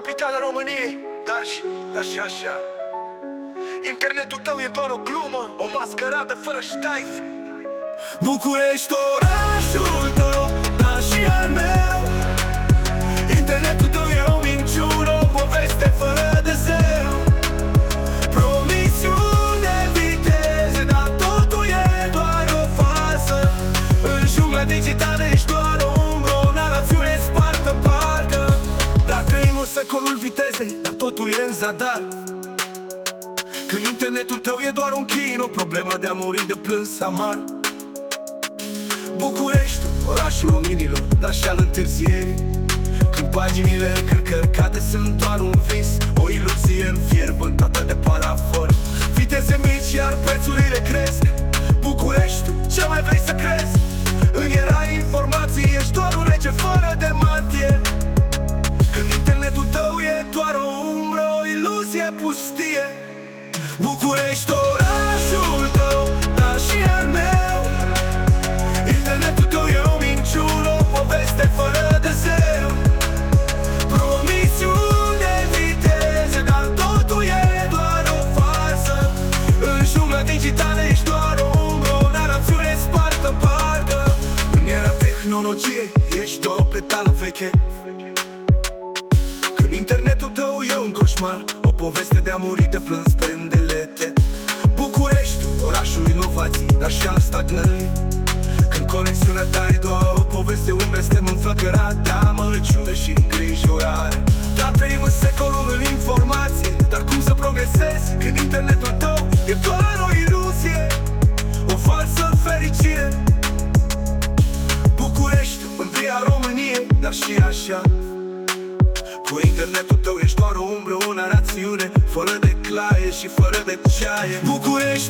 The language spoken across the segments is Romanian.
capitala României. Dar și, dar și așa. Internetul tău e doar o glumă O mascaradă fără ștaif București orașul tău Dar și al meu. Internetul tău e o minciună O poveste fără de zeu. Promisiune, viteze Dar totul e doar o farsă. În jungla digitală ești doar trăim în secolul vitezei Dar totul e în zadar. Când internetul tău e doar un chin O problemă de a muri de plâns amar. București, orașul ominilor Dar și al întârzierii. Când paginile încărcate sunt doar un vis O iluzie înfierbântată pustie. București, orașul tău, dar și al meu. Internetul tău e o minciună, o poveste fără de zeu Promisiune, viteze, dar totul e doar o farsă. În jungla digitală ești doar o umbră, o narațiune spartă parcă. În era tehnologiei ești doar o petală veche. Când internetul tău e un coșmar O poveste de a muri de plâns pe îndelete București, orașul inovații, dar și al stagnării. Când conexiunea ta e doar o poveste Unde suntem înflăcărat de amărăciune și îngrijorare. Dar trăim în secolul în informație Dar cum să progresezi când internetul tău e doar o iluzie? O falsă fericire. București, mândria României, dar și așa cu internetul tău ești doar o umbră, o narațiune Fără de claie și fără de ceaie. București,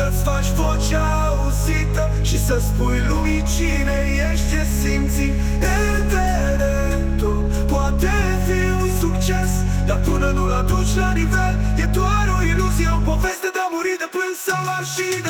Să-ți faci vocea auzită Și să spui lumii cine ești, ce simți Internetul poate fi un succes Dar până nu-l aduci la nivel E doar o iluzie, o poveste de a muri de plâns sau și de stres